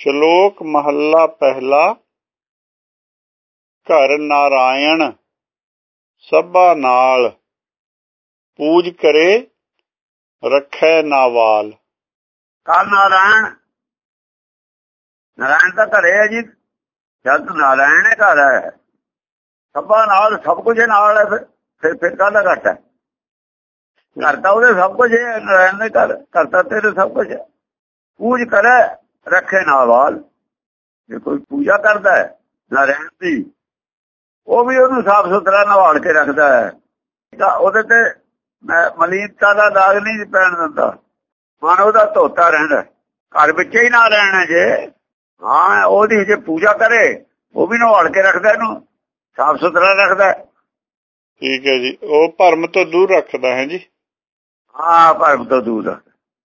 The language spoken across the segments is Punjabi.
ਸ਼ਲੋਕ ਮਹੱਲਾ ਪਹਿਲਾ, ਘਰ ਨਾਰਾਇਣ, ਸਭਾ ਨਾਲ, ਪੂਜ ਕਰੇ, ਰੱਖੈ ਨਾਵਾਲ। ਕਾ ਨਾਰਾਇਣ? ਨਾਰਾਇਣ ਦਾ ਘਰੇ ਹੈ ਜੀ। ਜਦ ਨਾਰਾਇਣ ਹੈ ਘਰ ਹੈ, ਸਭਾ ਨਾਲ ਸਭ ਕੁਝ ਨਾਲ ਹੈ, ਫਿਰ ਫਿਰ ਕਾਹਦਾ ਘਟ ਹੈ? ਘਰ ਤਾਂ ਉਹਦੇ ਸਭ ਕੁਝ ਹੈ, ਨਾਰਾਇਣ ਦੇ ਘਰ ਘਰ ਤਾਂ ਤੇਰੇ ਸਭ ਕੁਝ ਹੈ। ਪੂਜ ਕਰੇ ਰੱਖੇ ਨਾਵਾਲ ਜੇ ਕੋਈ ਪੂਜਾ ਕਰਦਾ ਹੈ ਨਾਰਾਇਣ ਦੀ ਉਹ ਵੀ ਉਹਨੂੰ ਸਾਫ਼ ਸੁਥਰਾ ਨਵਾਲ ਕੇ ਰੱਖਦਾ ਹੈ। ਤਾਂ ਉਹਦੇ ਤੇ ਮਲੀਨਤਾ ਦਾ ਦਾਗ ਨਹੀਂ ਪੈਣ ਦਿੰਦਾ। ਮਨ ਉਹਦਾ ਧੋਤਾ ਰਹਿੰਦਾ ਘਰ ਵਿੱਚ ਹੀ ਨਾ ਰਹਿਣਾ ਜੇ ਹਾਂ ਉਹਦੀ ਜੇ ਪੂਜਾ ਕਰੇ ਉਹ ਵੀ ਨਵਾਲ ਕੇ ਰੱਖਦਾ ਇਹਨੂੰ ਸਾਫ਼ ਸੁਥਰਾ ਰੱਖਦਾ ਠੀਕ ਹੈ ਜੀ। ਉਹ ਭਰਮ ਤੋਂ ਦੂਰ ਰੱਖਦਾ ਹੈ ਜੀ। ਹਾਂ ਭਰਮ ਤੋਂ ਦੂਰ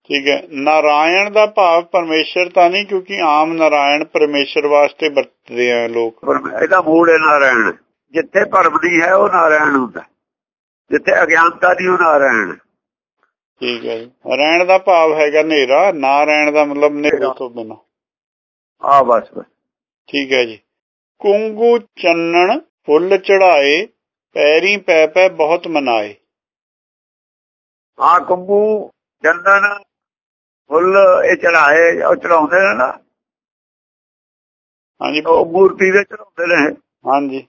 ਠੀਕ ਹੈ। ਨਾਰਾਇਣ ਦਾ ਭਾਵ ਪਰਮੇਸ਼ਰ ਤਾਂ ਨਹੀਂ ਕਿਉਂਕਿ ਆਮ ਨਾਰਾਇਣ ਪਰਮੇਸ਼ਰ ਵਾਸਤੇ ਵਰਤਦੇ ਆ ਲੋਕ। ਇਹਦਾ ਮੂਲ ਹੈ ਨਾਰਾਇਣ। ਜਿੱਥੇ ਭਰਮ ਨਹੀਂ ਹੈ ਉਹ ਨਾਰਾਇਣ ਹੁੰਦਾ। ਜਿੱਥੇ ਅਗਿਆਨਤਾ ਦੀ ਉਹ ਨਾਰਾਇਣ। ਠੀਕ ਹੈ ਰਹਿਣ ਦਾ ਭਾਵ ਹੈਗਾ ਹਨੇਰਾ। ਨਾ ਰਹਿਣ ਦਾ ਮਤਲਬ ਹਨੇਰੇ ਤੋਂ ਬਿਨਾ। ਆ ਬਸ ਬਸ। ਠੀਕ ਹੈ ਜੀ। ਕੁੰਗੂ ਚੰਨਣ ਫੁੱਲ ਚੜਾਏ ਪੈਰੀ ਪੈ ਪੈ ਬਹੁਤ ਮਨਾਏ। ਆ ਕੁੰਗੂ ਚੰਦਨ ਫੁੱਲ ਇਹ ਚੜਾਏ ਉਹ ਚੜਾਉਂਦੇ ਨੇ ਨਾ। ਹਾਂਜੀ। ਉਹ ਮੂਰਤੀ ਦੇ ਚੜਾਉਂਦੇ ਨੇ ਹਾਂਜੀ।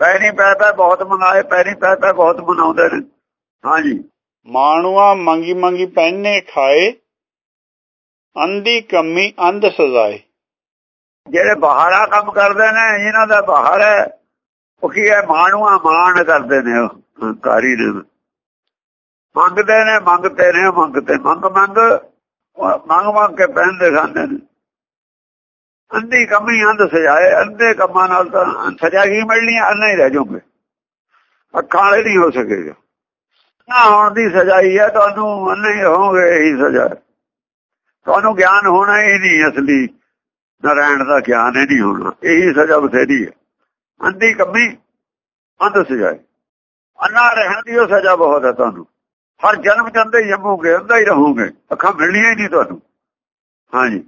ਪੈਰੀ ਪੈ ਪੈ ਬਹੁਤ ਮਨਾਏ ਪੈਰੀ ਪੈ ਪੈ ਬਹੁਤ ਮਨਾਉਂਦੇ ਨੇ। ਹਾਂਜੀ। ਮਾਣੂਆ ਮੰਗੀ ਮੰਗੀ ਪਹਿਨੇ ਖਾਏ ਅੰਧੀ ਕੰਮੀ ਅੰਧ ਸਜ਼ਾਏ। ਜਿਹੜੇ ਬਾਹਰਾ ਕੰਮ ਕਰਦੇ ਨੇ ਇਹਨਾਂ ਦਾ ਬਾਹਰ ਹੈ। ਉਹ ਕੀ ਹੈ? ਮਾਣੂਆ ਮਾਣ ਕਰਦੇ ਨੇ ਉਹ ਕਾਰੀ ਨੇ ਮੰਗਦੇ ਨੇ ਮੰਗਤੇ ਨੇ ਮੰਗਤੇ ਮੰਗ ਮੰਗ ਮੰਗ ਮੰਗ ਕੇ ਪਹਿਨਦੇ ਖਾਂਦੇ ਨੇ। ਅੰਧੀ ਕਮੀ ਅੰਧ ਸਜਾਏ, ਅੰਧੇ ਕੰਮਾਂ ਨਾਲ ਤਾਂ ਸਜ਼ਾ ਹੀ ਮਿਲਣੀ ਅੰਨਾ ਹੀ ਰਹਿ ਜਾਓਗੇ। ਅੱਖਾਂ ਵਾਲੇ ਨਹੀਂ ਹੋ ਸਕੇਗਾ। ਨਾ ਹੋਣ ਦੀ ਸਜ਼ਾਈ ਹੈ, ਤੁਹਾਨੂੰ ਅੰਨੇ ਹੀ ਰਹੋਗੇ ਇਹੀ ਸਜ਼ਾ ਤੁਹਾਨੂੰ ਗਿਆਨ ਹੋਣਾ ਹੀ ਨਹੀਂ ਅਸਲੀ। ਨਾਰਾਇਣ ਦਾ ਗਿਆਨ ਹੀ ਨਹੀਂ ਹੋਣਾ। ਇਹੀ ਸਜ਼ਾ ਬਥੇਰੀ ਹੈ। ਅੰਧੀ ਕਮੀ ਅੰਧ ਸਜਾਏ। ਅੰਨਾ ਰਹਿਣ ਦੀ ਉਹ ਸਜ਼ਾ ਬਹੁਤ ਹੈ ਤੁਹਾਨੂੰ। ਹਰ ਜਨਮ ਜਾਂਦੇ ਜੰਮੋਗੇ ਅੰਧਾ ਹੀ ਰਹੋਗੇ। ਅੱਖਾਂ ਮਿਲਣੀਆਂ ਹੀ ਨਹੀਂ ਤੁਹਾਨੂੰ। ਹਾਂਜੀ।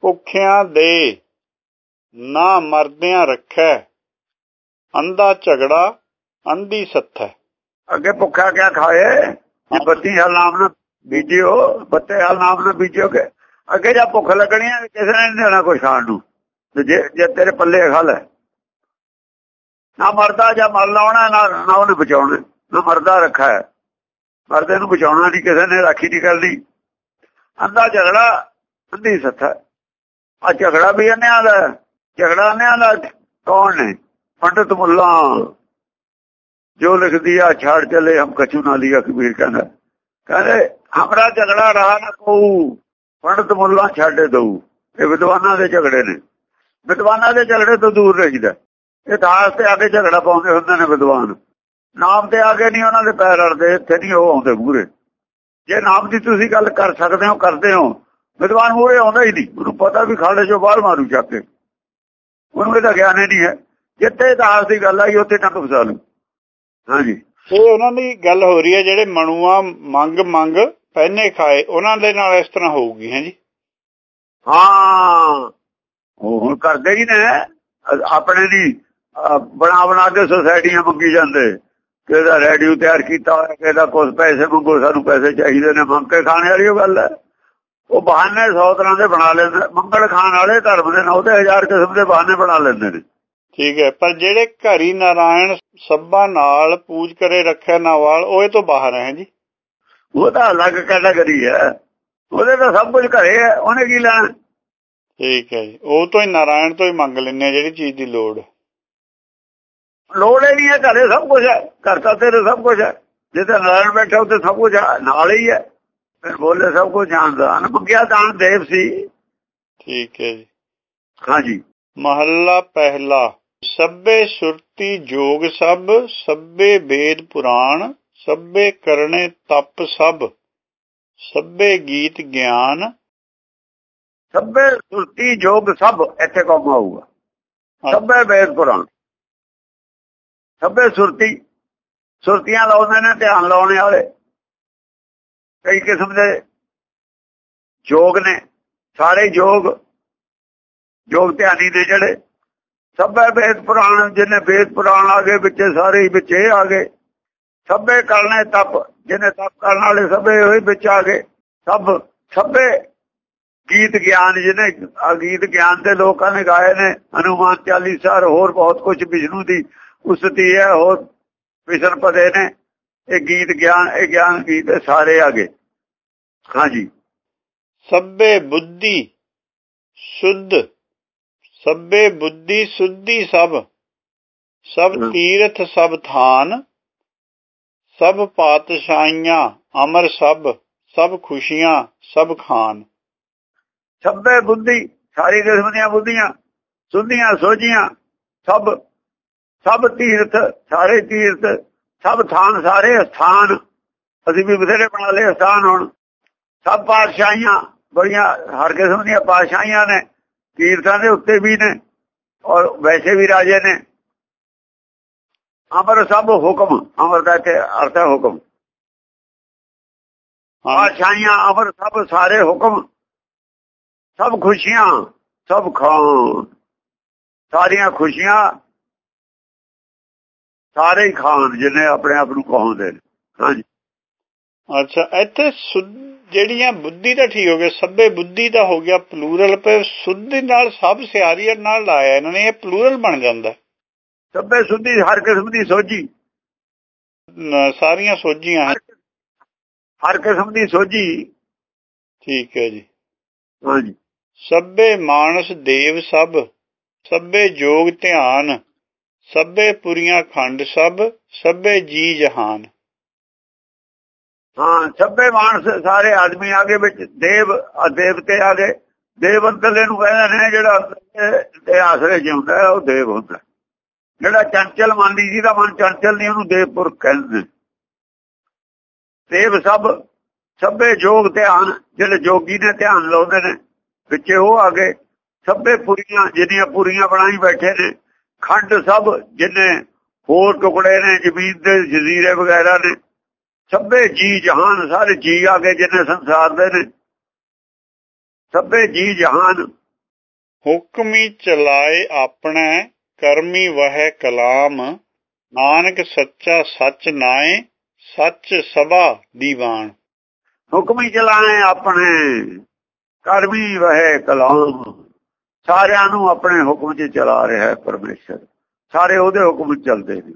ਭੁੱਖਿਆਂ ਦੇ ਨਾ ਮਰਦਿਆਂ ਰੱਖੈ ਅੰਧਾ ਝਗੜਾ ਅੰਧੀ ਸੱਥੈ। ਅੱਗੇ ਭੁੱਖਾ ਕਿਆ ਖਾਏ? ਜੇ ਬੱਤੀ ਹਾਲ ਨਾਮ ਨਾਲ ਬੀਜਿਓ ਬੱਤੇ ਹਾਲ ਨਾਮ ਨਾਲ ਬੀਜੋਗੇ ਅੱਗੇ ਜਾਂ ਭੁੱਖ ਲੱਗਣੀ ਹੈ ਕਿਸੇ ਨੇ ਨਹੀਂ ਦੇਣਾ ਕੋਈ ਖਾਣ ਨੂੰ। ਤੇ ਜੇ ਜੇ ਤੇਰੇ ਪੱਲੇ ਖਲ ਹੈ। ਨਾ ਮਰਦਾ ਜਾਂ ਮਰ ਲਾਉਣਾ ਨਾ ਨਾ ਉਹਨੇ ਬਚਾਉਣਾ। ਨਾ ਮਰਦਾ ਰੱਖਾ ਹੈ। ਮਰਦੇ ਨੂੰ ਬਚਾਉਣਾ ਨਹੀਂ ਕਿਸੇ ਨੇ ਰਾਖੀ ਨਹੀਂ ਕਰਨੀ। ਅੰਧਾ ਝਗੜਾ, ਅੰਧੀ ਸੱਥਾ ਆ ਝਗੜਾ ਵੀ ਅੰਨਿਆਂ ਦਾ ਝਗੜਾ ਅੰਨਿਆਂ ਦਾ ਕੌਣ ਨੇ? ਪੰਡਤ ਮੁੱਲਾ। ਜੋ ਲਿਖ ਦਿਆ ਛਾੜ ਚਲੇ, ਹਮ ਕਛੂ ਨਾ ਲਿਆ ਕਬੀਰ ਕਹਿੰਦਾ। ਕਹਿੰਦੇ, ਹਮਰਾ ਝਗੜਾ ਰਹਾ ਨਾ ਕੋ ਪੰਡਤ ਮੁੱਲਾ ਛੱਡੇ ਦਊ। ਇਹ ਵਿਦਵਾਨਾਂ ਦੇ ਝਗੜੇ ਨੇ। ਵਿਦਵਾਨਾਂ ਦੇ ਝਗੜੇ ਤੋਂ ਦੂਰ ਰਹੀਦਾ। ਇਹ ਦਾਸ ਤੇ ਆ ਕੇ ਝਗੜਾ ਪਾਉਂਦੇ ਹੁੰਦੇ ਨੇ ਵਿਦਵਾਨ। ਨਾਮ ਤੇ ਆ ਕੇ ਨਹੀਂ ਉਹਨਾਂ ਦੇ ਪੈਰ ਅੜਦੇ ਇੱਥੇ ਨਹੀਂ ਉਹ ਆਉਂਦੇ ਮੂਰੇ ਜੇ ਨਾਮ ਦੀ ਤੁਸੀਂ ਗੱਲ ਕਰ ਸਕਦੇ ਹੋ ਕਰਦੇ ਹੋ ਵਿਦਵਾਨ ਮੂਰੇ ਆਉਂਦਾ ਹੀ ਨਹੀਂ। ਉਹਨੂੰ ਪਤਾ ਵੀ ਖਾਲੇ ਚੋਂ ਬਾਹਰ ਮਾਰੂ ਚੱਕ ਕੇ। ਉਹਨੂੰ ਇਹਦਾ ਗਿਆਨ ਹੀ ਨਹੀਂ ਹੈ। ਜਿੱਥੇ ਦਾਸ ਦੀ ਗੱਲ ਆਈ ਉੱਥੇ ਟੱਕ ਫਸਾ ਲੂ ਹਾਂਜੀ। ਇਹ ਉਹਨਾਂ ਦੀ ਗੱਲ ਹੋ ਰਹੀ ਹੈ ਜਿਹੜੇ ਮਣੂਆ ਮੰਗ ਮੰਗ ਪਹਿਨੇ ਖਾਏ ਉਹਨਾਂ ਦੇ ਨਾਲ ਇਸ ਤਰ੍ਹਾਂ ਹੋਊਗੀ ਹੈ ਜੀ? ਹਾਂ। ਉਹ ਹੁਣ ਕਰਦੇ ਹੀ ਨੇ। ਆਪਣੇ ਦੀ ਬਣਾ ਬਣਾ ਕੇ ਸੁਸਾਇਟੀਆਂ ਮੰਗੀ ਜਾਂਦੇ। ਕਿਹਦਾ ਰੇਡੀਓ ਤਿਆਰ ਕੀਤਾ ਹੋਇਆ ਕਿਹਦਾ ਕੁਝ ਪੈਸੇ ਮੰਗੋ ਸਾਨੂੰ ਪੈਸੇ ਚਾਹੀਦੇ ਨੇ ਮੰਗ ਕੇ ਖਾਣੇ ਵਾਲੀ ਉਹ ਗੱਲ ਹੈ। ਉਹ ਬਹਾਨੇ 100 ਤਰ੍ਹਾਂ ਦੇ ਬਣਾ ਲੈਂਦੇ ਮੰਗਲ ਖਾਣ ਵਾਲੇ ਧਰਮ ਦੇ ਨੌ ਤੇ ਹਜ਼ਾਰ ਕਿਸਮ ਦੇ ਬਹਾਨੇ ਬਣਾ ਲੈਂਦੇ ਨੇ। ਠੀਕ ਹੈ ਪਰ ਜਿਹੜੇ ਘਰੀ ਨਾਰਾਇਣ ਸੱਬਾ ਨਾਲ ਪੂਜ ਕਰੇ ਰੱਖਿਆ ਨਾਵਾਲ ਉਹ ਇਹ ਤੋਂ ਬਾਹਰ ਹੈ ਜੀ। ਉਹ ਤਾਂ ਅਲੱਗ ਕੈਟਾਗਰੀ ਹੈ। ਉਹਦੇ ਤਾਂ ਸਭ ਕੁਝ ਘਰੇ ਹੈ ਉਹਨੇ ਕੀ ਲੈਣਾ? ਠੀਕ ਹੈ ਜੀ ਉਹ ਤੋਂ ਹੀ ਨਾਰਾਇਣ ਤੋਂ ਹੀ ਮੰਗ ਲੈਣੇ ਜਿਹੜੀ ਚੀਜ਼ ਦੀ ਲੋੜ ਲੋੜ ਹੀ ਨਹੀਂ ਹੈ ਘਰੇ ਸਭ ਕੁਝ ਹੈ। ਘਰ ਤਾਂ ਤੇਰੇ ਸਭ ਕੁਝ ਹੈ। ਜਿੱਥੇ ਨਾਰਾਇਣ ਬੈਠਾ ਉੱਥੇ ਸਭ ਕੁਝ ਨਾਲ ਹੀ ਹੈ। ਫਿਰ ਬੋਲੇ ਸਭ ਕੁਝ ਜਾਣਦਾ ਅਨਮਗਿਆ ਦਾਨ ਦੇਵ ਸੀ। ਠੀਕ ਹੈ ਜੀ। ਹਾਂਜੀ। ਮਹੱਲਾ ਪਹਿਲਾ। ਸਭੇ ਸੁਰਤੀ ਜੋਗ ਸਭ ਸਭੇ ਵੇਦ ਪੁਰਾਣ ਸਭੇ ਕਰਨੇ ਤਪ ਸਭ ਸਭੇ ਗੀਤ ਗਿਆਨ। ਸਭੇ ਸੁਰਤੀ ਜੋਗ ਸਭ ਇੱਥੇ ਕੰਮ ਆਊਗਾ। ਸਭੇ ਵੇਦ ਪੁਰਾਣ। ਸਭੇ ਸੁਰਤੀ, ਸੁਰਤੀਆਂ ਲਾਉਂਦੇ ਨੇ, ਧਿਆਨ ਲਾਉਣੇ ਵਾਲੇ। ਕਈ ਕਿਸਮ ਦੇ ਯੋਗ ਨੇ, ਸਾਰੇ ਯੋਗ ਯੋਗ ਧਿਆਨੀ ਨੇ ਜਿਹੜੇ, ਸਭੇ ਵੇਦ ਪੁਰਾਣ ਜਿਹਨੇ ਵੇਦ ਪੁਰਾਣ ਆ ਗਏ, ਵਿੱਚ ਸਾਰੇ ਵਿੱਚ ਇਹ ਆ ਗਏ। ਸਭੇ ਕਰਨੇ ਤਪ ਜਿਹਨੇ ਤਪ ਕਰਨ ਵਾਲੇ ਸਭੇ ਹੋਏ ਵਿੱਚ ਆ ਗਏ। ਸਭ, ਸਭੇ ਗੀਤ ਗਿਆਨ ਜਿਹਨੇ ਗੀਤ ਗਿਆਨ ਦੇ ਲੋਕਾਂ ਨੇ ਗਾਏ ਨੇ, ਹਨੂਮਾਨ ਚਾਲੀਸਾ ਹੋਰ ਬਹੁਤ ਕੁਝ ਵਿਸ਼ਨੂੰ ਦੀ ਉਸਤੀ ਹੈ ਹੋਰ ਵਿਸ਼ਨ ਪਦੇ ਨੇ ਇਹ ਗੀਤ ਗਿਆਨ ਇਹ ਗਿਆਨ ਗੀਤ ਸਾਰੇ ਆ ਗਏ ਹਾਂਜੀ। ਸਭੇ ਬੁੱਧੀ ਸੁਧ ਸਭੇ ਬੁੱਧੀ ਸੁਧੀ ਸਭ ਸਭ ਤੀਰਥ ਸਭ ਥਾਨ ਸਭ ਪਾਤਸ਼ਾਹੀਆਂ ਅਮਰ ਸਭ ਸਭ ਖੁਸ਼ੀਆਂ ਸਭ ਖਾਨ। ਸਭੇ ਬੁੱਧੀ ਸਾਰੀ ਕਿਸਮ ਦੀਆਂ ਬੁੱਧੀਆਂ ਸੁਧੀਆਂ ਸੋਝੀਆਂ ਸਭ ਸਭ ਤੀਰਥ, ਸਾਰੇ ਤੀਰਥ, ਸਭ ਥਾਨ ਸਾਰੇ ਸਥਾਨ ਅਸੀਂ ਵੀ ਬਥੇਰੇ ਬਣਾ ਲਏ ਸਥਾਨ ਹੁਣ। ਸਭ ਪਾਤਸ਼ਾਹੀਆਂ, ਬੜੀਆਂ ਹਰ ਕਿਸਮ ਦੀਆਂ ਪਾਤਸ਼ਾਹੀਆਂ ਨੇ, ਤੀਰਥਾਂ ਦੇ ਉੱਤੇ ਵੀ ਨੇ, ਔਰ ਵੈਸੇ ਵੀ ਰਾਜੇ ਨੇ। ਅਮਰ ਸਭ ਹੁਕਮ, ਅਮਰ ਦਾ ਤੇ ਅਰਥ ਹੈ ਹੁਕਮ। ਪਾਤਸ਼ਾਹੀਆਂ, ਅਮਰ ਸਭ ਸਾਰੇ ਹੁਕਮ। ਸਭ ਖੁਸ਼ੀਆਂ, ਸਭ ਖਾਨ ਸਾਰੀਆਂ ਖੁਸ਼ੀਆਂ ਸਾਰੇ ਹੀ ਖਾਨ ਜਿਹਨੇ ਆਪਣੇ ਆਪ ਨੂੰ ਕਹਾਉਂਦੇ ਨੇ। ਹਾਂਜੀ। ਅੱਛਾ ਇੱਥੇ ਜਿਹੜੀਆਂ ਬੁੱਧੀ ਦਾ ਠੀਕ ਹੋ ਗਿਆ ਸਭੇ ਬੁੱਧੀ ਦਾ ਹੋ ਗਿਆ ਪਲੂਰਲ ਪਰ ਸੁੱਧੀ ਨਾਲ ਸਭ ਸਿਆਰੀਅਰ ਨਾਲ ਲਾਇਆ ਇਹਨਾਂ ਨੇ ਇਹ ਪਲੂਰਲ ਬਣ ਜਾਂਦਾ। ਸਭੇ ਸੁੱਧੀ ਹਰ ਕਿਸਮ ਦੀ ਸੋਝੀ। ਸਾਰੀਆਂ ਸੋਝੀਆਂ ਹਰ ਕਿਸਮ ਦੀ ਸੋਝੀ। ਠੀਕ ਹੈ ਜੀ। ਹਾਂਜੀ। ਸਭੇ ਮਾਨਸ ਦੇਵ ਸਭ ਸਭੇ ਜੋਗ ਧਿਆਨ ਸਭੇ ਪੁਰੀਆਂ ਖੰਡ ਸਭ, ਸਭੇ ਜੀ ਜਹਾਨ ਹਾਂ, ਸਭੇ ਮਾਨਸ ਸਾਰੇ ਆਦਮੀ ਆਗੇ ਵਿੱਚ, ਦੇਵ ਦੇਵਤੇ ਆ ਗਏ। ਦੇਵੰਤਲੇ ਨੂੰ ਕਹਿੰਦੇ ਨੇ ਜਿਹੜਾ ਤੇ ਆਸਰੇ ਜਿਉਂਦਾ ਉਹ ਦੇਵ ਹੁੰਦਾ ਜਿਹੜਾ ਚੰਚਲ ਮੰਨਦੀ ਜਿਹਦਾ ਮਨ ਚੰਚਲ ਨਹੀਂ, ਉਹਨੂੰ ਦੇਵਪੁਰ ਕਹਿੰਦੇ ਦੇਵ ਸਭ, ਸਭੇ ਜੋਗ ਧਿਆਨ, ਜਿਹੜੇ ਜੋਗੀ ਨੇ ਧਿਆਨ ਲਾਉਂਦੇ ਨੇ, ਵਿੱਚੇ ਉਹ ਆ ਗਏ। ਸਭੇ ਪੁਰੀਆਂ ਜਿਹੜੀਆਂ ਪੁਰੀਆਂ ਬਣਾਈ ਬੈਠੇ ਨੇ ਖੰਡ ਸਭ ਜਿੰਨੇ ਹੋਰ ਟੁਕੜੇ ਨੇ ਜ਼ਮੀਨ ਦੇ ਜਜ਼ੀਰੇ ਵਗੈਰਾ ਨੇ ਸਭੇ ਜੀ ਜਹਾਨ ਸਾਰੇ ਜੀ ਆ ਗਏ ਜਿੰਨੇ ਸੰਸਾਰ ਦੇ ਨੇ। ਸਭੇ ਜੀ ਜਹਾਨ। ਹੁਕਮੀ ਚਲਾਏ ਆਪਣਾ ਕਰਮੀ ਵਹਿ ਕਲਾਮ। ਨਾਨਕ ਸੱਚਾ ਸੱਚ ਨਾਏ ਸੱਚ ਸਭਾ ਦੀਵਾਨ। ਹੁਕਮੀ ਚਲਾਏ ਆਪਣੇ ਕਰਮੀ ਵਹਿ ਕਲਾਮ। ਸਾਰਿਆਂ ਨੂੰ ਆਪਣੇ ਹੁਕਮ 'ਚ ਚਲਾ ਰਿਹਾ ਹੈ ਪਰਮੇਸ਼ਰ। ਸਾਰੇ ਉਹਦੇ ਹੁਕਮ ਚੱਲਦੇ ਨੇ।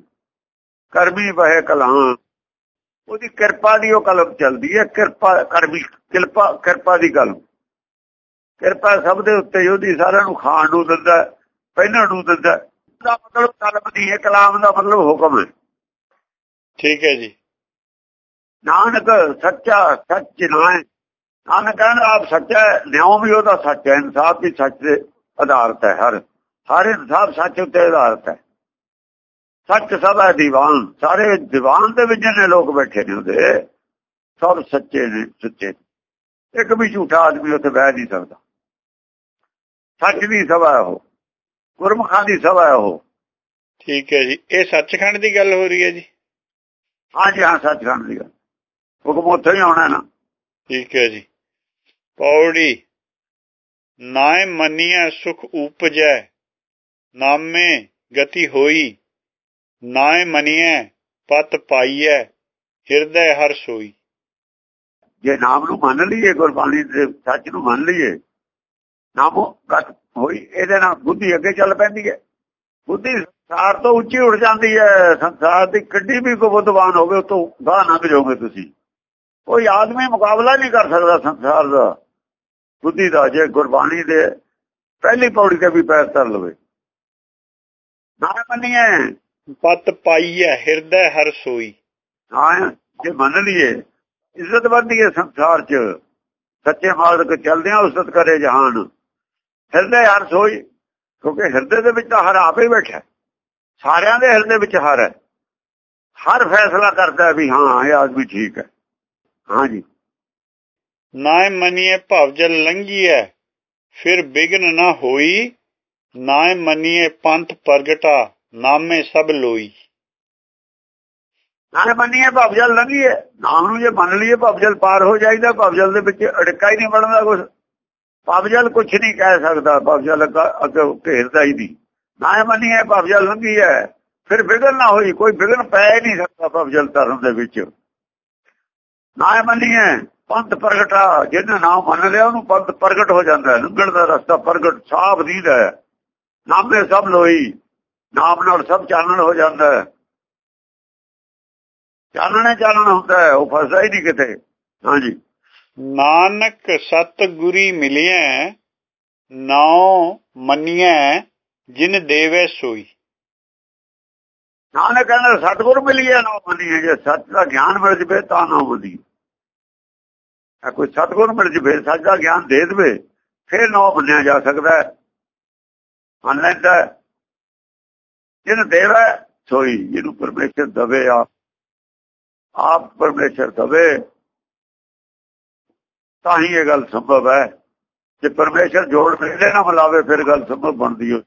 ਕਰਮੀ ਵਹਿ ਕਲਾਮ ਉਹਦੀ ਕਿਰਪਾ ਦੀ ਉਹ ਕਲਮ ਚੱਲਦੀ ਹੈ। ਕਿਰਪਾ ਕਰਮੀ ਕਿਰਪਾ ਕਿਰਪਾ ਦੀ ਕਲਮ ਕਿਰਪਾ ਸਭ ਦੇ ਉੱਤੇ ਉਹਦੀ ਸਾਰਿਆਂ ਨੂੰ ਖਾਣ ਨੂੰ ਦਿੰਦਾ ਪਹਿਨਣ ਨੂੰ ਦਿੰਦਾ ਦਾ ਮਤਲਬ ਕਲਮ ਦੀ ਹੈ ਕਲਾਮ ਦਾ ਮਤਲਬ ਹੁਕਮ ਹੈ। ਠੀਕ ਹੈ ਜੀ। ਨਾਨਕ ਸੱਚਾ ਸੱਚ ਨਾਏ ਨਾਨਕ ਕਹਿੰਦਾ ਆਪ ਸੱਚਾ ਨਿਉ ਵੀ ਉਹਦਾ ਸੱਚ ਹੈ ਇਨਸਾਫ ਵੀ ਸੱਚ ਦੇ ਆਧਾਰਿਤ ਹੈ ਹਰ ਹਰ ਇਨਸਾਫ ਸੱਚ ਉੱਤੇ ਆਧਾਰਿਤ ਹੈ। ਸੱਚ ਸਭ ਹੈ ਦੀਵਾਨ ਸਾਰੇ ਦੀਵਾਨ ਦੇ ਵਿੱਚ ਨੇ ਲੋਕ ਬੈਠੇ ਨੇ ਉਹਦੇ ਸਭ ਸੱਚੇ ਨੇ ਸੱਚੇ ਇੱਕ ਵੀ ਝੂਠਾ ਆਦਮੀ ਉੱਥੇ ਬਹਿ ਨਹੀਂ ਸਕਦਾ। ਸੱਚ ਦੀ ਸਭਾ ਉਹ ਗੁਰਮਖਾਂ ਦੀ ਸਭਾ ਉਹ। ਠੀਕ ਹੈ ਜੀ। ਇਹ ਸੱਚਖੰਡ ਦੀ ਗੱਲ ਹੋ ਰਹੀ ਹੈ ਜੀ? ਹਾਂਜੀ ਹਾਂ ਸੱਚਖੰਡ ਦੀ ਗੱਲ। ਹੁਕਮ ਉੱਥੇ ਹੀ ਆਉਣਾ ਨਾ। ਠੀਕ ਹੈ ਜੀ। ਪੌੜੀ ਨਾਇ ਮੰਨਿਆ ਸੁਖ ਉਪਜੈ, ਨਾਮੇ ਗਤੀ ਹੋਈ। ਨਾਇ ਮੰਨਿਆ ਪਤ ਪਾਈਐ, ਹਿਰਦੈ ਹਰ ਸੋਈ। ਜੇ ਨਾਮ ਨੂੰ ਮੰਨ ਲਈਏ, ਗੁਰਬਾਣੀ ਦੇ ਸੱਚ ਨੂੰ ਮੰਨ ਲਈਏ, ਨਾਮੋ ਗਤ ਹੋਈ, ਇਹਦੇ ਨਾਲ ਬੁੱਧੀ ਅੱਗੇ ਚੱਲ ਪੈਂਦੀ ਹੈ। ਬੁੱਧੀ ਸੰਸਾਰ ਤੋਂ ਉੱਚੀ ਉੱਠ ਜਾਂਦੀ ਹੈ, ਸੰਸਾਰ ਦੀ ਕੱਢੀ ਵੀ ਕੋ ਬੁੱਧਵਾਨ ਹੋਵੇ, ਉਹ ਤੋਂ ਗਾਹ ਲੰਘ ਜਾਓਗੇ ਤੁਸੀਂ। ਕੋਈ ਆਦਮੀ ਮੁਕਾਬਲਾ ਨਹੀਂ ਕਰ ਸਕਦਾ ਸੰਸਾਰ ਦਾ। ਬੁੱਧੀ ਦਾ ਜੇ ਗੁਰਬਾਣੀ ਦੇ ਪਹਿਲੀ ਪੌੜੀ ਤੇ ਵੀ ਪੈਰ ਧਰ ਲਵੇ। ਨਾ ਮੰਨੀਏ। ਪਤ ਪਾਈਐ ਹਿਰਦੈ ਹਰ ਸੋਈ। ਹਾਂ ਜੇ ਮੰਨ ਲਈਏ ਇੱਜ਼ਤ ਵਧਦੀ ਹੈ ਸੰਸਾਰ 'ਚ। ਸੱਚੇ ਮਾਰਗ ਚੱਲਦੇ ਆ ਉਸਤ ਕਰੇ ਜਹਾਨ। ਹਿਰਦੇ ਹਰ ਸੋਈ ਕਿਉਂਕਿ ਹਿਰਦੇ ਦੇ ਵਿੱਚ ਤਾਂ ਹਰ ਆਪੇ ਬੈਠਾ। ਸਾਰਿਆਂ ਦੇ ਹਿਰਦੇ ਵਿੱਚ ਹਰ ਹੈ। ਹਰ ਫੈਸਲਾ ਕਰਦਾ ਵੀ ਹਾਂ ਇਹ ਆਦਮੀ ਠੀਕ ਹੈ। ਹਾਂਜੀ। ਨਾਇ ਮਨੀਏ ਭਵਜਲ ਲੰਘੀਐ ਫਿਰ ਬਿਗਨ ਨਾ ਹੋਈ ਨਾਇ ਮਨੀਏ ਪੰਥ ਪ੍ਰਗਟਾ, ਨਾਮੇ ਸਭ ਲੋਈ। ਨਾਇ ਮੰਨੀਏ ਭਵਜਲ ਲੰਘੀਏ ਨਾਮ ਨੂੰ ਜੇ ਮੰਨ ਲਈਏ ਭਵਜਲ ਪਾਰ ਹੋ ਜਾਈਦਾ ਭਵਜਲ ਦੇ ਵਿੱਚ ਅੜਕਾ ਹੀ ਨਹੀਂ ਬਣਦਾ ਕੁਝ ਪਵਜਲ ਕੁਝ ਨਹੀਂ ਕਹਿ ਸਕਦਾ ਪਵਜਲ ਅੱਗੇ ਘੇਰਦਾ ਹੀ ਨਹੀਂ। ਨਾ ਮੰਨੀਏ ਪਵਜਲ ਲੰਗੀ ਹੈ ਫਿਰ ਵਿਗਨ ਨਾ ਹੋਈ, ਕੋਈ ਵਿਗਨ ਪੈ ਨਹੀਂ ਸਕਦਾ ਪਵਜਲ ਧਰਮ ਦੇ ਵਿੱਚ। ਨਾ ਮੰਨੀਏ ਪੰਥ ਪ੍ਰਗਟਾ ਜਿਹਨੇ ਨਾਮ ਮੰਨ ਲਿਆ ਉਹਨੂੰ ਪੰਥ ਪ੍ਰਗਟ ਹੋ ਜਾਂਦਾ ਲੰਘਣ ਦਾ ਰਸਤਾ ਪ੍ਰਗਟ ਸਾਫ਼ ਦੀਦਾ ਹੈ। ਨਾਮੇ ਸਭ ਲੋਈ ਨਾਮ ਨਾਲ ਸਭ ਚਾਨਣ ਹੋ ਜਾਂਦਾ ਹੈ। ਚਾਨਣੇ ਚਾਨਣ ਹੁੰਦਾ ਹੈ ਉਹ ਫਸਦਾ ਹੀ ਨਹੀਂ ਕਿਤੇ। ਹਾਂਜੀ। ਨਾਨਕ ਸਤ ਗੁਰੀ ਮਿਲਿਆ ਨਾਉ ਮੰਨਿਐ ਜਿਨ ਦੇਵੇ ਸੋਈ। ਨਾਨਕ ਕਹਿੰਦਾ ਸਤਗੁਰ ਮਿਲਿਆ ਨਾ ਮੰਨੀਏ ਜੇ ਸੱਚ ਦਾ ਗਿਆਨ ਮਿਲ ਜਵੇ ਤਾਂ ਨਾ ਮੰਨੀ ਆ ਕੋਈ ਸਤਗੁਰ ਮਿਲ ਜਵੇ ਸੱਚ ਗਿਆਨ ਦੇ ਦੇਵੇ, ਫਿਰ ਨਾ ਮੰਨਿਆ ਜਾ ਸਕਦਾ ਮੰਨ ਲੈਂਦਾ ਜਿਹਨੂੰ ਦੇਵੇ, ਸੋਈ, ਜਿਹਨੂੰ ਪਰਮੇਸ਼ਰ ਦਵੇ ਆ। ਆਪ ਪਰਮੇਸ਼ਰ ਦਵੇ, ਤਾਂ ਹੀ ਇਹ ਗੱਲ ਸੰਭਵ ਹੈ। ਜੇ ਪਰਮੇਸ਼ਰ ਜੋੜ ਮਿਲੇ ਨਾ ਮਿਲਾਵੇ, ਫਿਰ ਗੱਲ ਸੰਭਵ ਬਣਦੀ ਹੋ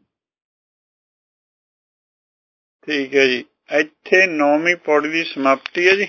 ਠੀਕ ਹੈ ਜੀ। ਇੱਥੇ ਨੌਵੀਂ ਪੌੜੀ ਦੀ ਸਮਾਪਤੀ ਹੈ ਜੀ।